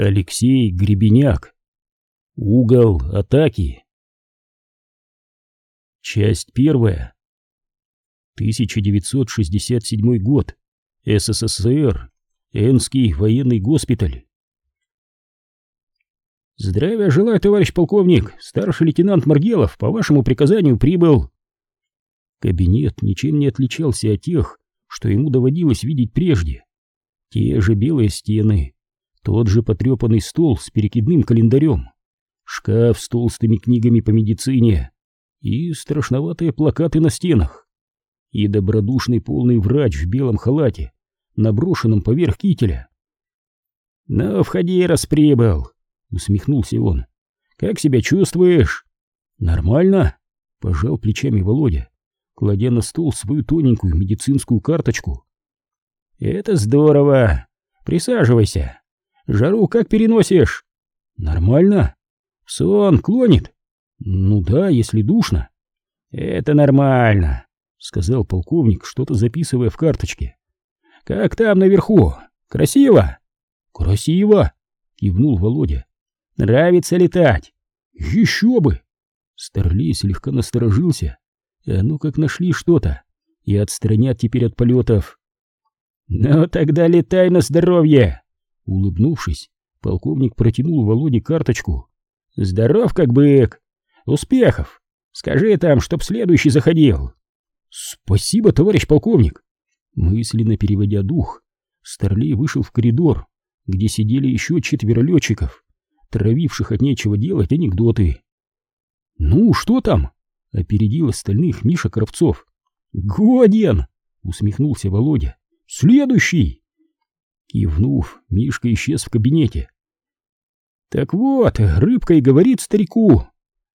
Алексей Гребеняк. Угол атаки. Часть первая. 1967 год. СССР. Энский военный госпиталь. Здравия желаю, товарищ полковник. Старший лейтенант Маргелов по вашему приказанию прибыл. Кабинет ничем не отличался от тех, что ему доводилось видеть прежде. Те же белые стены, тот же потрепанный стол с перекидным календарем, шкаф с толстыми книгами по медицине и страшноватые плакаты на стенах. И добродушный полный врач в белом халате, наброшенном поверх кителя. «Ну, входи, раз прибыл», — усмехнулся он. «Как себя чувствуешь?» «Нормально», — пожал плечами Володя, кладя на стол свою тоненькую медицинскую карточку. «Это здорово! Присаживайся!» Жару как переносишь? Нормально. Сон клонит? Ну да, если душно. Это нормально, сказал полковник, что-то записывая в карточке. Как там наверху? Красиво? Красиво, кивнул Володя. Нравится летать? Еще бы! Старлей слегка насторожился. А ну как нашли что-то и отстранят теперь от полетов. Ну тогда летай на здоровье! Улыбнувшись, полковник протянул Володе карточку. «Здоров как бык! Успехов! Скажи там, чтоб следующий заходил!» «Спасибо, товарищ полковник!» Мысленно переводя дух, Старлей вышел в коридор, где сидели еще четверо летчиков, травивших от нечего делать анекдоты. «Ну, что там?» — опередил остальных Миша Кравцов. «Годен!» — усмехнулся Володя. «Следующий!» Кивнув, Мишка исчез в кабинете. «Так вот, рыбка и говорит старику!»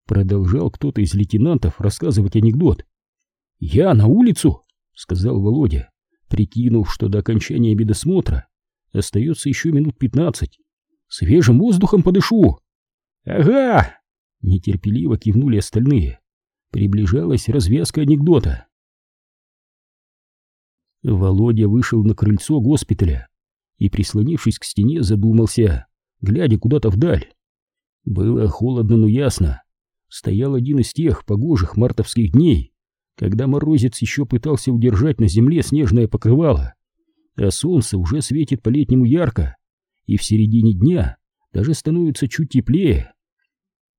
Продолжал кто-то из лейтенантов рассказывать анекдот. «Я на улицу!» — сказал Володя, прикинув, что до окончания медосмотра остается еще минут пятнадцать. «Свежим воздухом подышу!» «Ага!» — нетерпеливо кивнули остальные. Приближалась развязка анекдота. Володя вышел на крыльцо госпиталя и, прислонившись к стене, задумался, глядя куда-то вдаль. Было холодно, но ясно. Стоял один из тех погожих мартовских дней, когда морозец еще пытался удержать на земле снежное покрывало, а солнце уже светит по-летнему ярко, и в середине дня даже становится чуть теплее.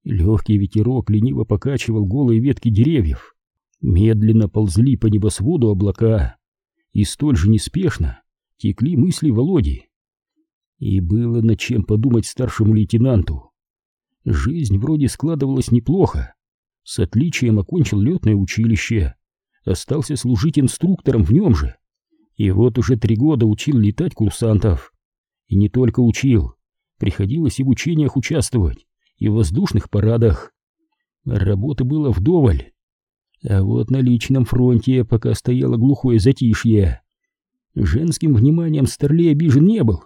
Легкий ветерок лениво покачивал голые ветки деревьев, медленно ползли по небосводу облака, и столь же неспешно текли мысли Володи. И было над чем подумать старшему лейтенанту. Жизнь вроде складывалась неплохо. С отличием окончил летное училище, остался служить инструктором в нем же. И вот уже три года учил летать курсантов. И не только учил, приходилось и в учениях участвовать, и в воздушных парадах. Работы было вдоволь. А вот на личном фронте пока стояло глухое затишье. Женским вниманием Старлей обижен не был,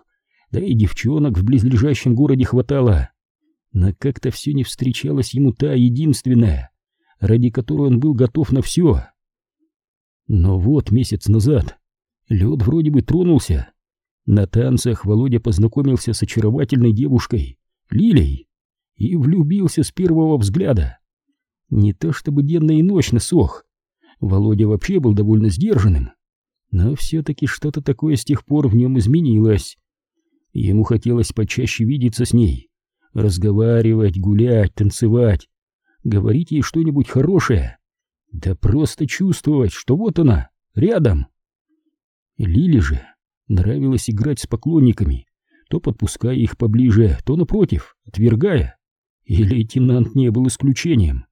да и девчонок в близлежащем городе хватало. Но как-то все не встречалась ему та единственная, ради которой он был готов на все. Но вот месяц назад лед вроде бы тронулся. На танцах Володя познакомился с очаровательной девушкой, Лилей, и влюбился с первого взгляда. Не то чтобы денно и ночно сох. Володя вообще был довольно сдержанным, но все-таки что-то такое с тех пор в нем изменилось. Ему хотелось почаще видеться с ней, разговаривать, гулять, танцевать, говорить ей что-нибудь хорошее, да просто чувствовать, что вот она, рядом. Лили же нравилось играть с поклонниками, то подпуская их поближе, то напротив, отвергая. И лейтенант не был исключением.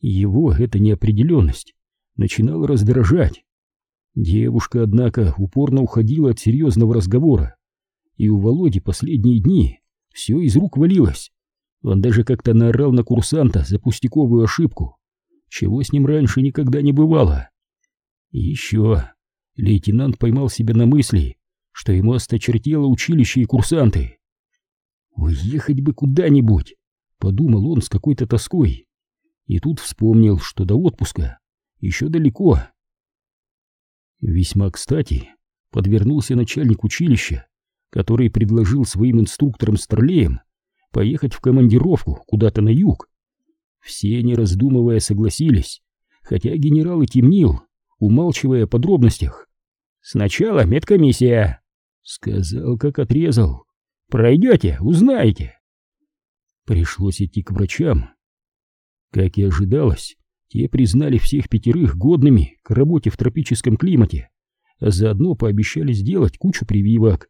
Его эта неопределенность начинала раздражать. Девушка, однако, упорно уходила от серьезного разговора, и у Володи последние дни все из рук валилось. Он даже как-то наорал на курсанта за пустяковую ошибку, чего с ним раньше никогда не бывало. И еще лейтенант поймал себя на мысли, что ему осточертело училище и курсанты. «Уехать бы куда-нибудь», — подумал он с какой-то тоской. И тут вспомнил, что до отпуска еще далеко. Весьма кстати подвернулся начальник училища, который предложил своим инструкторам-старлеям поехать в командировку куда-то на юг. Все, не раздумывая, согласились, хотя генерал и темнил, умалчивая о подробностях. «Сначала медкомиссия», — сказал, как отрезал. «Пройдете, узнаете». Пришлось идти к врачам. Как и ожидалось, те признали всех пятерых годными к работе в тропическом климате, а заодно пообещали сделать кучу прививок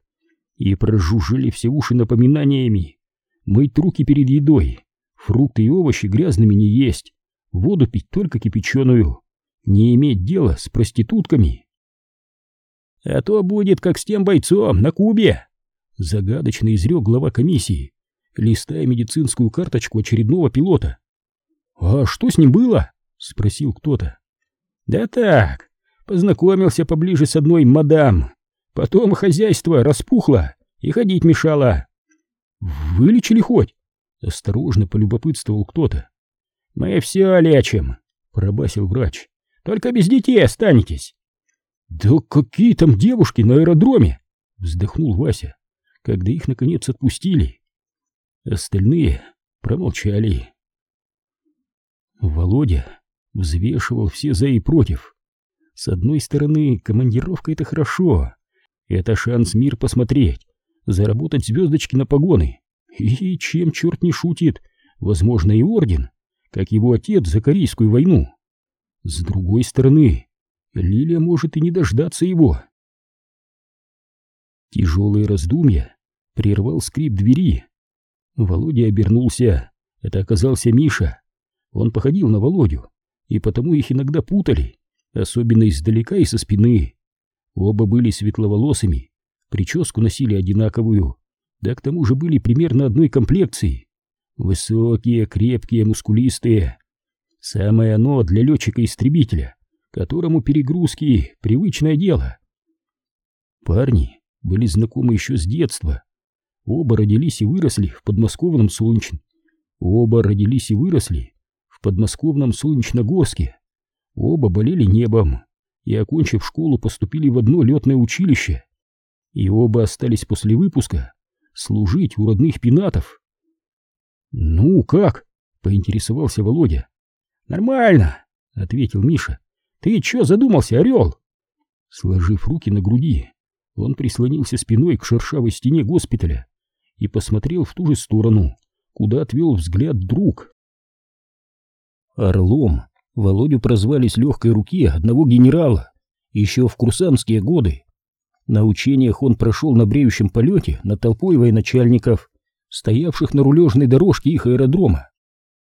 и прожужжили все уши напоминаниями. Мыть руки перед едой, фрукты и овощи грязными не есть, воду пить только кипяченую, не иметь дела с проститутками. А то будет как с тем бойцом на Кубе, загадочно изрек глава комиссии, листая медицинскую карточку очередного пилота. «А что с ним было?» — спросил кто-то. «Да так, познакомился поближе с одной мадам. Потом хозяйство распухло и ходить мешало. Вылечили хоть?» — осторожно полюбопытствовал кто-то. «Мы все лечим», — пробасил врач. «Только без детей останетесь». «Да какие там девушки на аэродроме!» — вздохнул Вася, когда их наконец отпустили. Остальные промолчали. Володя взвешивал все за и против. С одной стороны, командировка — это хорошо. Это шанс мир посмотреть, заработать звездочки на погоны. И чем черт не шутит, возможно и орден, как его отец за Корейскую войну. С другой стороны, Лилия может и не дождаться его. Тяжелые раздумья прервал скрип двери. Володя обернулся. Это оказался Миша. Он походил на Володю, и потому их иногда путали, особенно издалека и со спины. Оба были светловолосыми, прическу носили одинаковую, да к тому же были примерно одной комплекции. Высокие, крепкие, мускулистые. Самое оно для летчика-истребителя, которому перегрузки — привычное дело. Парни были знакомы еще с детства. Оба родились и выросли в подмосковном Солнечном. Оба родились и выросли подмосковном Солнечногорске. Оба болели небом и, окончив школу, поступили в одно летное училище. И оба остались после выпуска служить у родных пенатов. «Ну, как?» — поинтересовался Володя. «Нормально», — ответил Миша. «Ты чё задумался, орел?» Сложив руки на груди, он прислонился спиной к шершавой стене госпиталя и посмотрел в ту же сторону, куда отвел взгляд друг. Орлом Володю прозвали с легкой руки одного генерала еще в курсантские годы. На учениях он прошел на бреющем полете над толпой военачальников, стоявших на рулежной дорожке их аэродрома.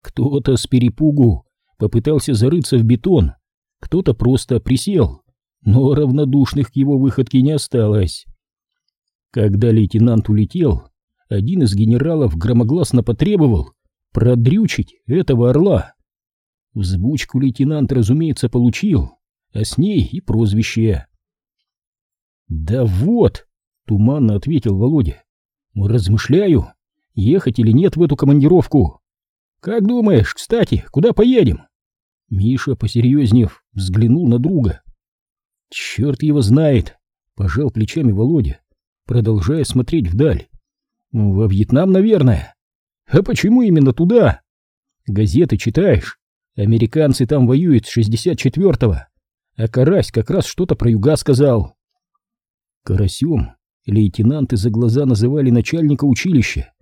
Кто-то с перепугу попытался зарыться в бетон, кто-то просто присел, но равнодушных к его выходке не осталось. Когда лейтенант улетел, один из генералов громогласно потребовал продрючить этого орла. Взбучку лейтенант, разумеется, получил, а с ней и прозвище. «Да вот!» — туманно ответил Володя. «Размышляю, ехать или нет в эту командировку. Как думаешь, кстати, куда поедем?» Миша, посерьезнев, взглянул на друга. «Черт его знает!» — пожал плечами Володя, продолжая смотреть вдаль. «Во Вьетнам, наверное. А почему именно туда? Газеты читаешь? Американцы там воюют с 64-го, а Карась как раз что-то про юга сказал». Карасем лейтенанты за глаза называли начальника училища,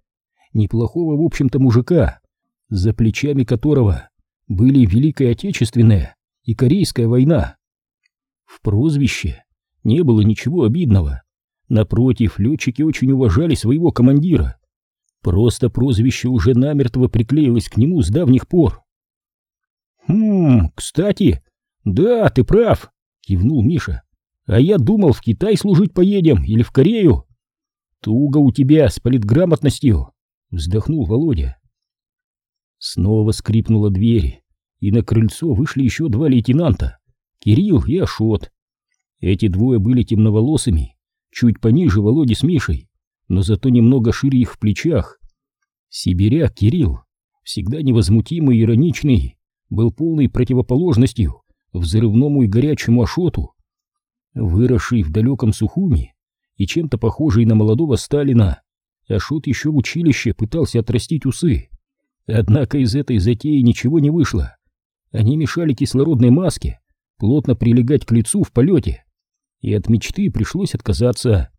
неплохого, в общем-то, мужика, за плечами которого были Великая Отечественная и Корейская война. В прозвище не было ничего обидного. Напротив, летчики очень уважали своего командира. Просто прозвище уже намертво приклеилось к нему с давних пор. «Хм, кстати, да, ты прав», — кивнул Миша. А я думал, в Китай служить поедем или в Корею. Туго у тебя с политграмотностью, вздохнул Володя. Снова скрипнула дверь, и на крыльцо вышли еще два лейтенанта, Кирилл и Ашот. Эти двое были темноволосыми, чуть пониже Володи с Мишей, но зато немного шире их в плечах. Сибиряк Кирилл, всегда невозмутимый и ироничный, был полной противоположностью взрывному и горячему Ашоту, Выросший в далеком Сухуми и чем-то похожий на молодого Сталина. Ашот еще в училище пытался отрастить усы. Однако из этой затеи ничего не вышло. Они мешали кислородной маске плотно прилегать к лицу в полете, и от мечты пришлось отказаться.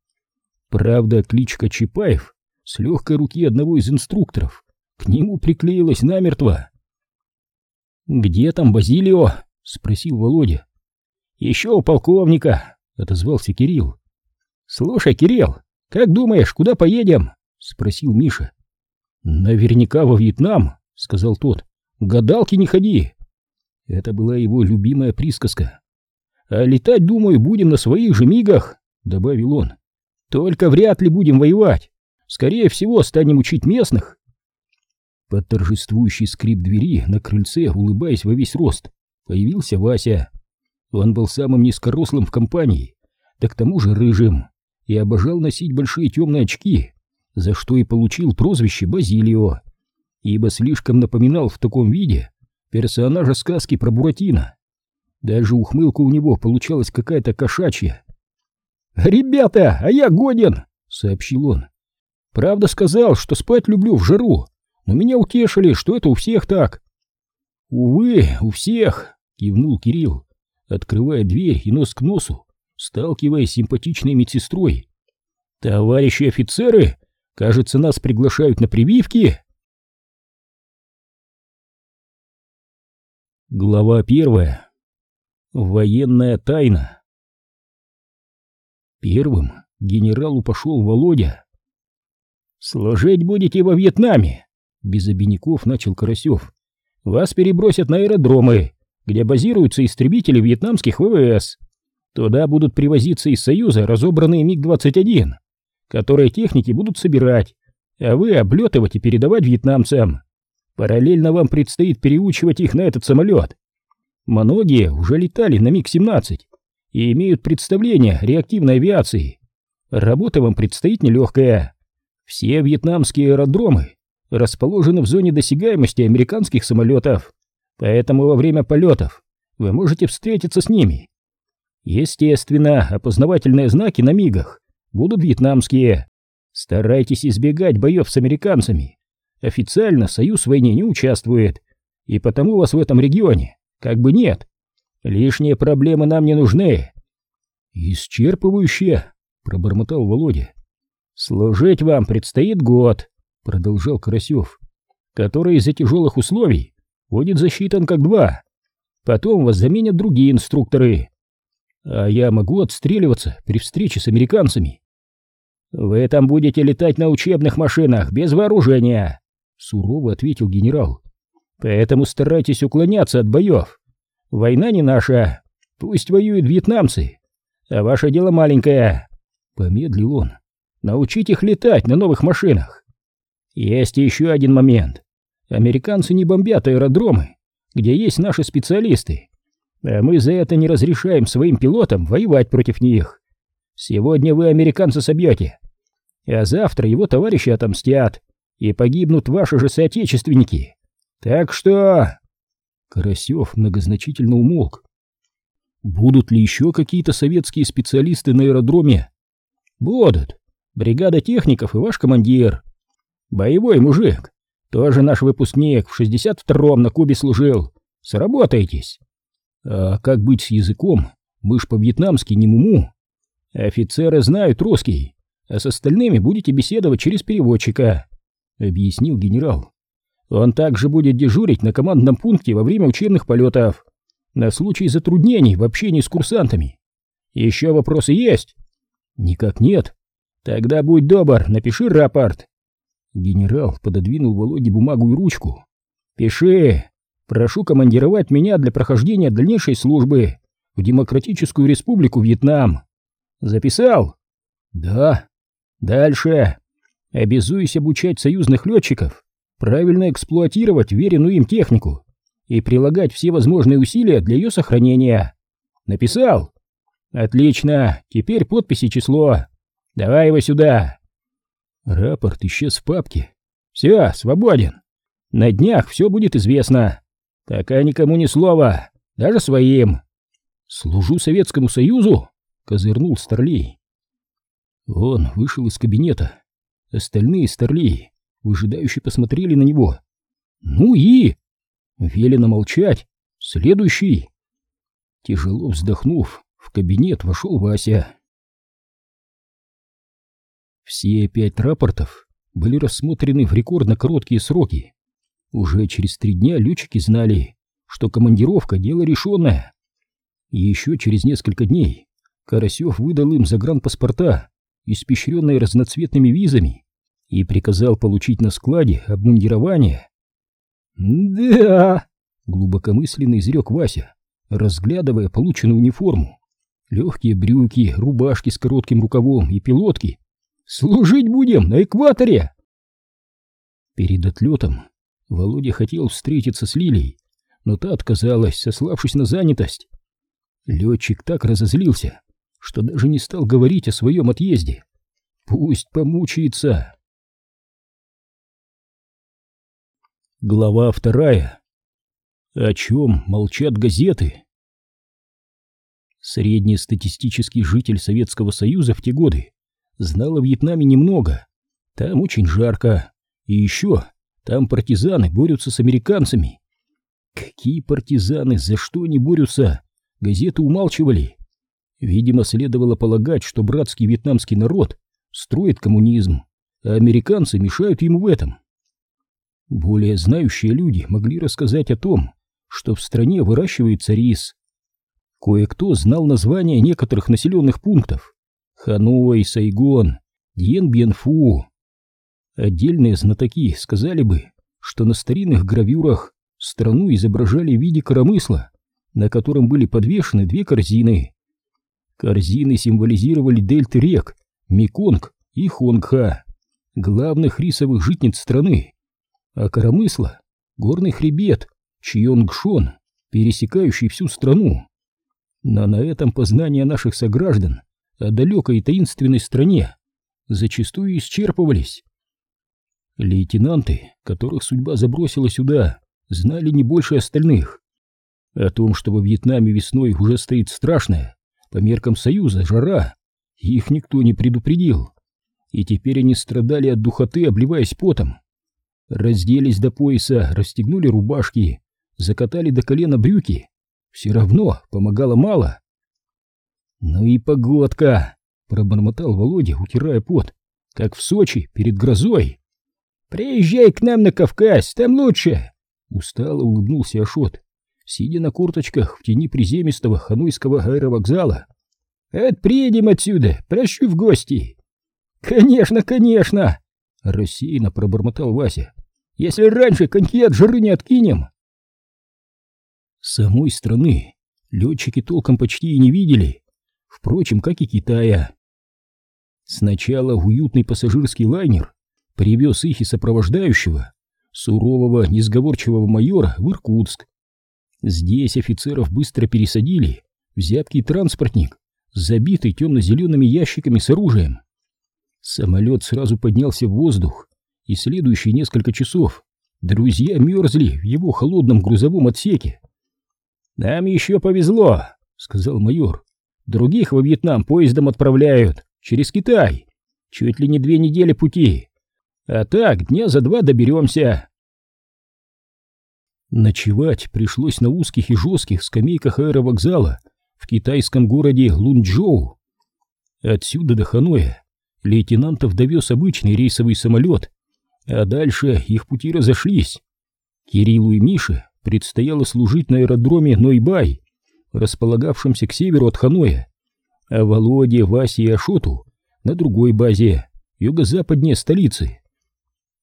Правда, кличка Чапаев с легкой руки одного из инструкторов к нему приклеилась намертво. «Где там Базилио?» — спросил Володя. «Еще у полковника», — отозвался Кирилл. «Слушай, Кирилл, как думаешь, куда поедем?» — спросил Миша. «Наверняка во Вьетнам», — сказал тот. «Гадалки не ходи». Это была его любимая присказка. «А летать, думаю, будем на своих же мигах», — добавил он. «Только вряд ли будем воевать. Скорее всего, станем учить местных». Под торжествующий скрип двери на крыльце, улыбаясь во весь рост, появился Вася. Он был самым низкорослым в компании, да к тому же рыжим, и обожал носить большие темные очки, за что и получил прозвище Базилио, ибо слишком напоминал в таком виде персонажа сказки про Буратино. Даже ухмылка у него получалась какая-то кошачья. «Ребята, а я годен!» — сообщил он. «Правда сказал, что спать люблю в жару, но меня утешили, что это у всех так». «Увы, у всех!» — кивнул Кирилл, открывая дверь и нос к носу, сталкиваясь с симпатичной медсестрой. «Товарищи офицеры, кажется, нас приглашают на прививки!» Глава первая. Военная тайна. Первым генералу пошел Володя. «Служить будете во Вьетнаме!» Без обиняков начал Карасев. «Вас перебросят на аэродромы, где базируются истребители вьетнамских ВВС. Туда будут привозиться из Союза разобранные МиГ-21, которые техники будут собирать, а вы облетывать и передавать вьетнамцам. Параллельно вам предстоит переучивать их на этот самолет. Многие уже летали на МиГ-17 и имеют представление реактивной авиации. Работа вам предстоит нелегкая. Все вьетнамские аэродромы расположены в зоне досягаемости американских самолетов, поэтому во время полетов вы можете встретиться с ними. Естественно, опознавательные знаки на мигах будут вьетнамские. Старайтесь избегать боев с американцами. Официально Союз в войне не участвует, и потому вас в этом регионе как бы нет. Лишние проблемы нам не нужны. Исчерпывающие, пробормотал Володя. Служить вам предстоит год, продолжал Карасев, который из-за тяжелых условий будет засчитан как два. Потом вас заменят другие инструкторы. А я могу отстреливаться при встрече с американцами. Вы там будете летать на учебных машинах без вооружения, Сурово ответил генерал. Поэтому старайтесь уклоняться от боев. Война не наша. Пусть воюют вьетнамцы. А ваше дело маленькое. Помедлил он. Научить их летать на новых машинах. Есть еще один момент. Американцы не бомбят аэродромы, где есть наши специалисты. А мы за это не разрешаем своим пилотам воевать против них. Сегодня вы американца собьете, а завтра его товарищи отомстят и погибнут ваши же соотечественники. Так что...» Карасев многозначительно умолк. «Будут ли еще какие-то советские специалисты на аэродроме?» «Будут. Бригада техников и ваш командир. Боевой мужик. Тоже наш выпускник, в 62-м на Кубе служил. Сработаетесь». «А как быть с языком? Мы ж по-вьетнамски не муму. Офицеры знают русский, а с остальными будете беседовать через переводчика. — объяснил генерал. «Он также будет дежурить на командном пункте во время учебных полетов, на случай затруднений в общении с курсантами. Еще вопросы есть?» «Никак нет. Тогда будь добр, напиши рапорт». Генерал пододвинул Володе бумагу и ручку. «Пиши. Прошу командировать меня для прохождения дальнейшей службы в Демократическую Республику Вьетнам». «Записал?» «Да». «Дальше. Обязуюсь обучать союзных летчиков правильно эксплуатировать веренную им технику и прилагать все возможные усилия для ее сохранения. Написал? Отлично, теперь подпись и число. Давай его сюда. Рапорт исчез в папке. Все, свободен. На днях все будет известно. Пока никому ни слова, даже своим. Служу Советскому Союзу, козырнул Старлей. Он вышел из кабинета. Остальные старлеи выжидающе посмотрели на него. «Ну и?» Велено молчать. Следующий. Тяжело вздохнув, в кабинет вошел Вася. Все пять рапортов были рассмотрены в рекордно короткие сроки. Уже через три дня летчики знали, что командировка — дело решенное. И еще через несколько дней Карасев выдал им загранпаспорта, испещренные разноцветными визами, и приказал получить на складе обмундирование. «Да!» — глубокомысленно изрек Вася, разглядывая полученную униформу. Легкие брюки, рубашки с коротким рукавом и пилотки. «Служить будем на экваторе!» Перед отлетом Володя хотел встретиться с Лилией, но та отказалась, сославшись на занятость. Летчик так разозлился, что даже не стал говорить о своем отъезде. Пусть помучается. Глава вторая. О чем молчат газеты? Среднестатистический житель Советского Союза в те годы знал о Вьетнаме немного. Там очень жарко. И еще, там партизаны борются с американцами. Какие партизаны, за что они борются? Газеты умалчивали. Видимо, следовало полагать, что братский вьетнамский народ строит коммунизм, а американцы мешают ему в этом. Более знающие люди могли рассказать о том, что в стране выращивается рис. Кое-кто знал названия некоторых населенных пунктов. Ханой, Сайгон, Дьенбьенфу. Отдельные знатоки сказали бы, что на старинных гравюрах страну изображали в виде коромысла, на котором были подвешены две корзины. Корзины символизировали дельты рек Меконг и Хонгха, главных рисовых житниц страны, а коромысла — горный хребет Чьонгшон, пересекающий всю страну. Но на этом познания наших сограждан о далекой таинственной стране зачастую исчерпывались. Лейтенанты, которых судьба забросила сюда, знали не больше остальных. О том, что во Вьетнаме весной уже стоит страшная, по меркам Союза, жара, их никто не предупредил. И теперь они страдали от духоты, обливаясь потом. Разделись до пояса, расстегнули рубашки, закатали до колена брюки. Все равно помогало мало. «Ну и погодка!» — пробормотал Володя, утирая пот, как в Сочи перед грозой. «Приезжай к нам на Кавказ, там лучше!» Устало улыбнулся Ашот, сидя на курточках в тени приземистого хануйского аэровокзала. «Отприедем отсюда, прощу в гости!» «Конечно, конечно!» — рассеянно пробормотал Вася. «Если раньше коньки от жары не откинем!» Самой страны летчики толком почти и не видели, впрочем, как и Китая. Сначала уютный пассажирский лайнер привез их и сопровождающего, сурового, несговорчивого майора, в Иркутск. Здесь офицеров быстро пересадили в зябкий транспортник, забитый темно-зелеными ящиками с оружием. Самолет сразу поднялся в воздух, и следующие несколько часов друзья мерзли в его холодном грузовом отсеке. «Нам еще повезло», — сказал майор. «Других во Вьетнам поездом отправляют, через Китай. Чуть ли не две недели пути. А так, дня за два доберемся». Ночевать пришлось на узких и жестких скамейках аэровокзала в китайском городе Лунчжоу. Отсюда до Ханоя лейтенантов довез обычный рейсовый самолет, а дальше их пути разошлись. Кириллу и Мише предстояло служить на аэродроме Нойбай, располагавшемся к северу от Ханоя, а Володе, Васе и Ашоту на другой базе, юго-западнее столицы.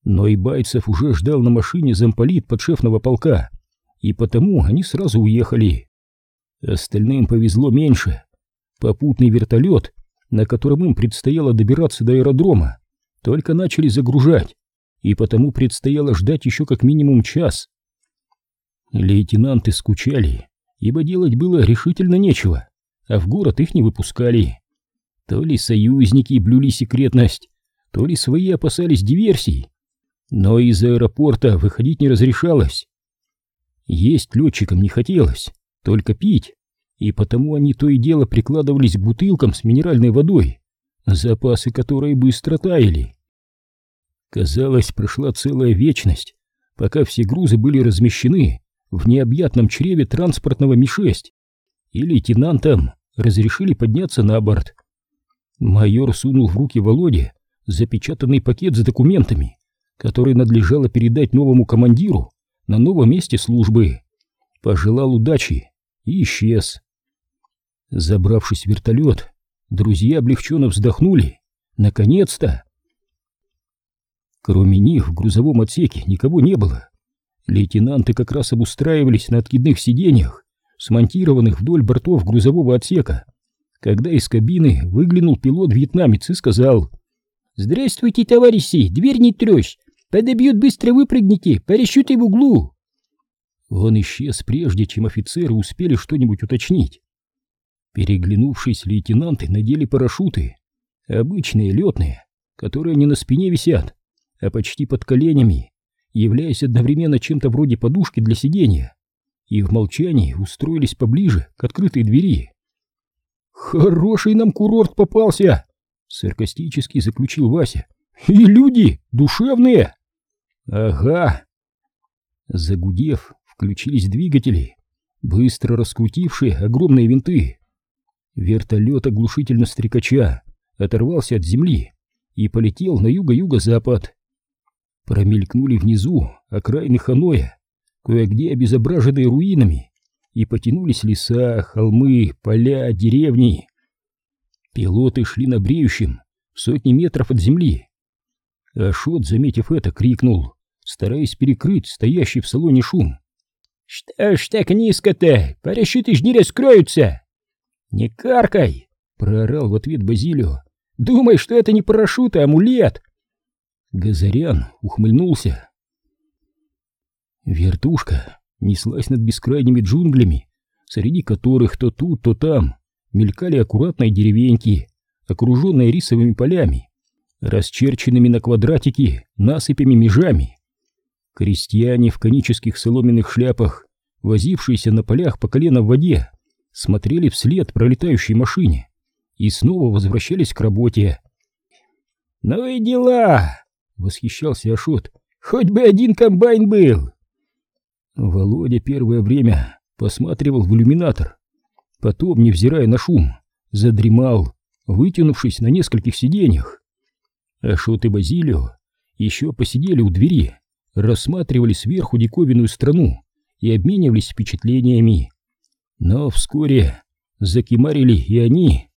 Нойбайцев уже ждал на машине замполит подшефного полка, и потому они сразу уехали. Остальным повезло меньше. Попутный вертолет, на котором им предстояло добираться до аэродрома, только начали загружать, и потому предстояло ждать еще как минимум час. Лейтенанты скучали, ибо делать было решительно нечего, а в город их не выпускали. То ли союзники блюли секретность, то ли свои опасались диверсий, но из аэропорта выходить не разрешалось. Есть летчикам не хотелось, только пить, и потому они то и дело прикладывались к бутылкам с минеральной водой, запасы которой быстро таяли. Казалось, прошла целая вечность, пока все грузы были размещены в необъятном чреве транспортного Ми-6, и лейтенантам разрешили подняться на борт. Майор сунул в руки Володе запечатанный пакет с документами, который надлежало передать новому командиру на новом месте службы. Пожелал удачи и исчез. Забравшись в вертолет, друзья облегченно вздохнули. Наконец-то! Кроме них в грузовом отсеке никого не было. Лейтенанты как раз обустраивались на откидных сиденьях, смонтированных вдоль бортов грузового отсека, когда из кабины выглянул пилот-вьетнамец и сказал «Здравствуйте, товарищи, дверь не трещь, подобьют, быстро выпрыгните, парашюты в углу». Он исчез прежде, чем офицеры успели что-нибудь уточнить. Переглянувшись, лейтенанты надели парашюты, обычные летные, которые не на спине висят, а почти под коленями, являясь одновременно чем-то вроде подушки для сидения, и в молчании устроились поближе к открытой двери. «Хороший нам курорт попался!» — саркастически заключил Вася. «И люди душевные!» «Ага!» Загудев, включились двигатели, быстро раскрутившие огромные винты. Вертолет оглушительно стрекача оторвался от земли и полетел на юго-юго-запад. Промелькнули внизу окраины Ханоя, кое-где обезображенные руинами, и потянулись леса, холмы, поля, деревни. Пилоты шли на бреющем, сотни метров от земли. Ашот, заметив это, крикнул, стараясь перекрыть стоящий в салоне шум. «Что ж так низко-то? Парашюты ж не раскроются!» «Не каркай!» — проорал в ответ Базилио. «Думай, что это не парашют, а амулет!» Газарян ухмыльнулся. Вертушка неслась над бескрайними джунглями, среди которых то тут, то там мелькали аккуратные деревеньки, окруженные рисовыми полями, расчерченными на квадратики насыпями-межами. Крестьяне в конических соломенных шляпах, возившиеся на полях по колено в воде, смотрели вслед пролетающей машине и снова возвращались к работе. «Ну и дела!» — восхищался Ашот. «Хоть бы один комбайн был!» Володя первое время посматривал в иллюминатор, потом, невзирая на шум, задремал, вытянувшись на нескольких сиденьях. Ашот и Базилио еще посидели у двери, рассматривали сверху диковинную страну и обменивались впечатлениями. Но вскоре закимарили и они.